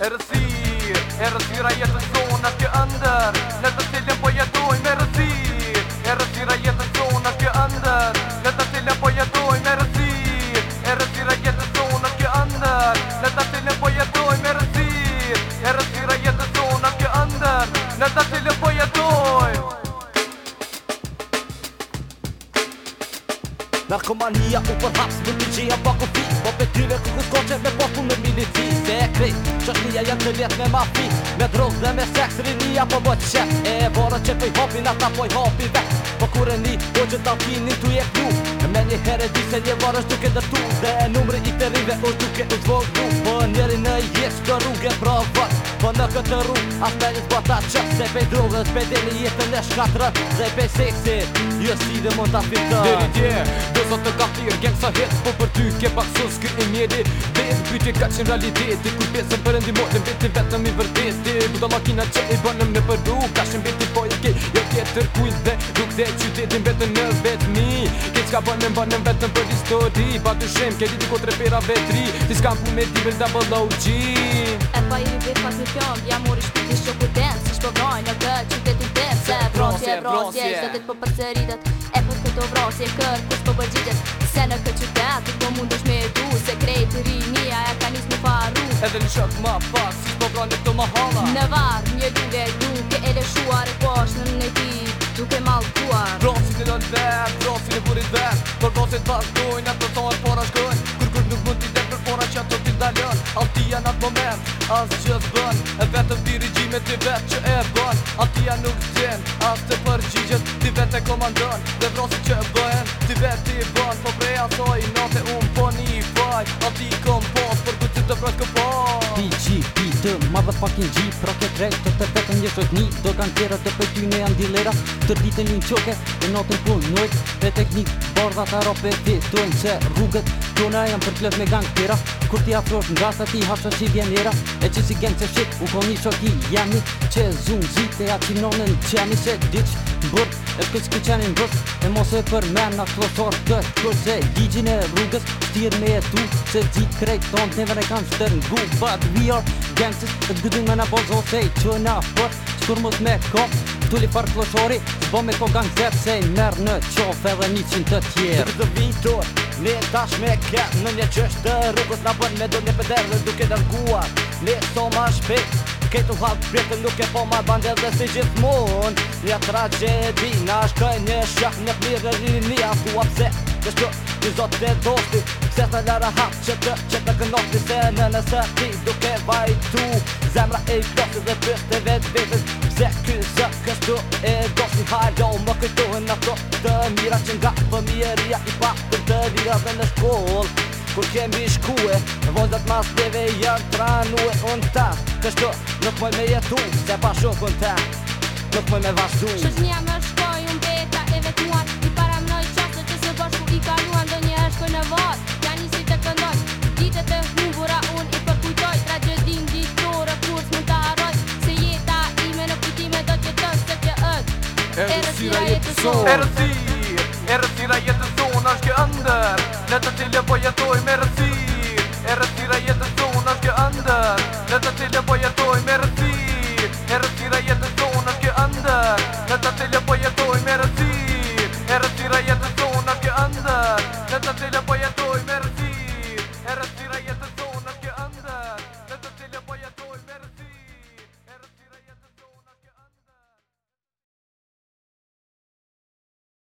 E rësi, e rësira jetën zonë atë kjo ndër Në të cilën po jetoj me rësi E rësira jetën zonë atë kjo ndër Në të cilën po jetoj me rësi E rësira jetën zonë atë kjo ndër Në të cilën po jetoj me rësi E rësira jetën zonë atë kjo ndër Në të cilën po jetoj Narkomania u përhaps Në të gjeja pa po Ja jetë me vjetë me mafi Me drogë dhe me seks rinia po bëtë qep E e vorët që pëj hopin ata poj hopi vek Po kure po që të alpinin të jek E një herë di se një varë është duke dërtu Dhe e numri i të rive është duke u zvogu Po njeri në jesë të rrugë e provat Po në këtë rrugë asme një të bata Se pej drogë dhe pej deni jetë në shkatrë Dhe pej seksi, jo si dhe mund të fitë Dheri tje, do sot të kafir, gen sa hit Po për ty ke pak sus kë i mjeri Bes, pyti ka qenë realitet Kuj besën për endi mojnë, beti vetëm i makina që i bënëm në përru Ka shën beti po i ke, jo tjetër kujnë dhe Duk dhe qytetin betë në vetëmi Ka bënëm bënëm vetëm për histori Pa të shemë, këti diko tre pera vetri Ti s'kam pu me t'i bërda për low g E pa i vit pas një fjond Ja mori shpiti shqo ku ten Si shpo vrojnë në këtë që këti Se vrosje, vrosje, se të t'po për sëritet E për të të vrosje, kërë kus për po bërgjitet Se në këtë qytet, të po mund është me du Se krej të ri e ka njës më faru Edhe në shok ma pas, si shpo vrojnë të ma hala Në varë, një dule, dule, dule, duke malkuar Brosit e lën verë, brosit e burit verë Por brosit bashkojnë, atë përtojnë, e a shkojnë Kur kur nuk mund t'i dhe për fora që atë t'i dalën Altia në atë moment, asë që zbën E vetëm dirigjime t'i vetë që e bën Altia nuk zinë, asë të përgjigjet T'i vetë e komandën, dhe brosit që e bëhen T'i vetë the fucking G Proke trej të të petën një shok një Do kanë tjera të pëjty një janë dilera Të rritën një në qoke Dhe notën punë nëjtë Dhe teknikë bardha të ropë e fitë Tuen që rrugët gjuna jam për plët me gang tira Kur ti afrosh nga sa ti hasë që vjen njera E që si gen që shik, u koni që ki jemi Që zunë zite a ti nonën që jemi se diq Bërë, e kësë këtë qeni në E mos e për men a të kërë Se digjin e rrugës, shtirë me e tu Se ti krejtë tonë, never e kam shtërë ngu But we are gangsters, e të me n'a bozo Se i qënë për, mos me kom Tulli për kloqori, të bo me kogan Se i merë në qof edhe një qënë të tjerë Dhe vitur, ne tash me kep Në një qështë të rrugës në bën me do një peder Dhe duke dërguar, ne so ma shpik Këtu hapë pjetë nuk e po ma bandet dhe si gjithë mund Një tragedi në shkaj një shkaj një plirë në një nia apse, dhe shkjo një zotë të dosti Se të lera hapë që të që të Se në nësë ti duke vajtu Zemra e i dosti dhe pyshtë e vetë vetës Dhe kë zë këtu e dosin hajdo Më këtuhin ato të mira që nga pëmjeria I pa për të lira dhe në shkoll Kur kemi shkue, në vozat mas tjeve janë tranue Unë ta, kështu, nuk moj me jetu Se pa shokun ta, nuk moj me vazhdu Shëtë një amë tira jetëson Erësi, erësira jetëson është kë ndër Në të cilë po jetoj me rësi Erësira jetëson është kë ndër Në të cilë po jetoj me rësi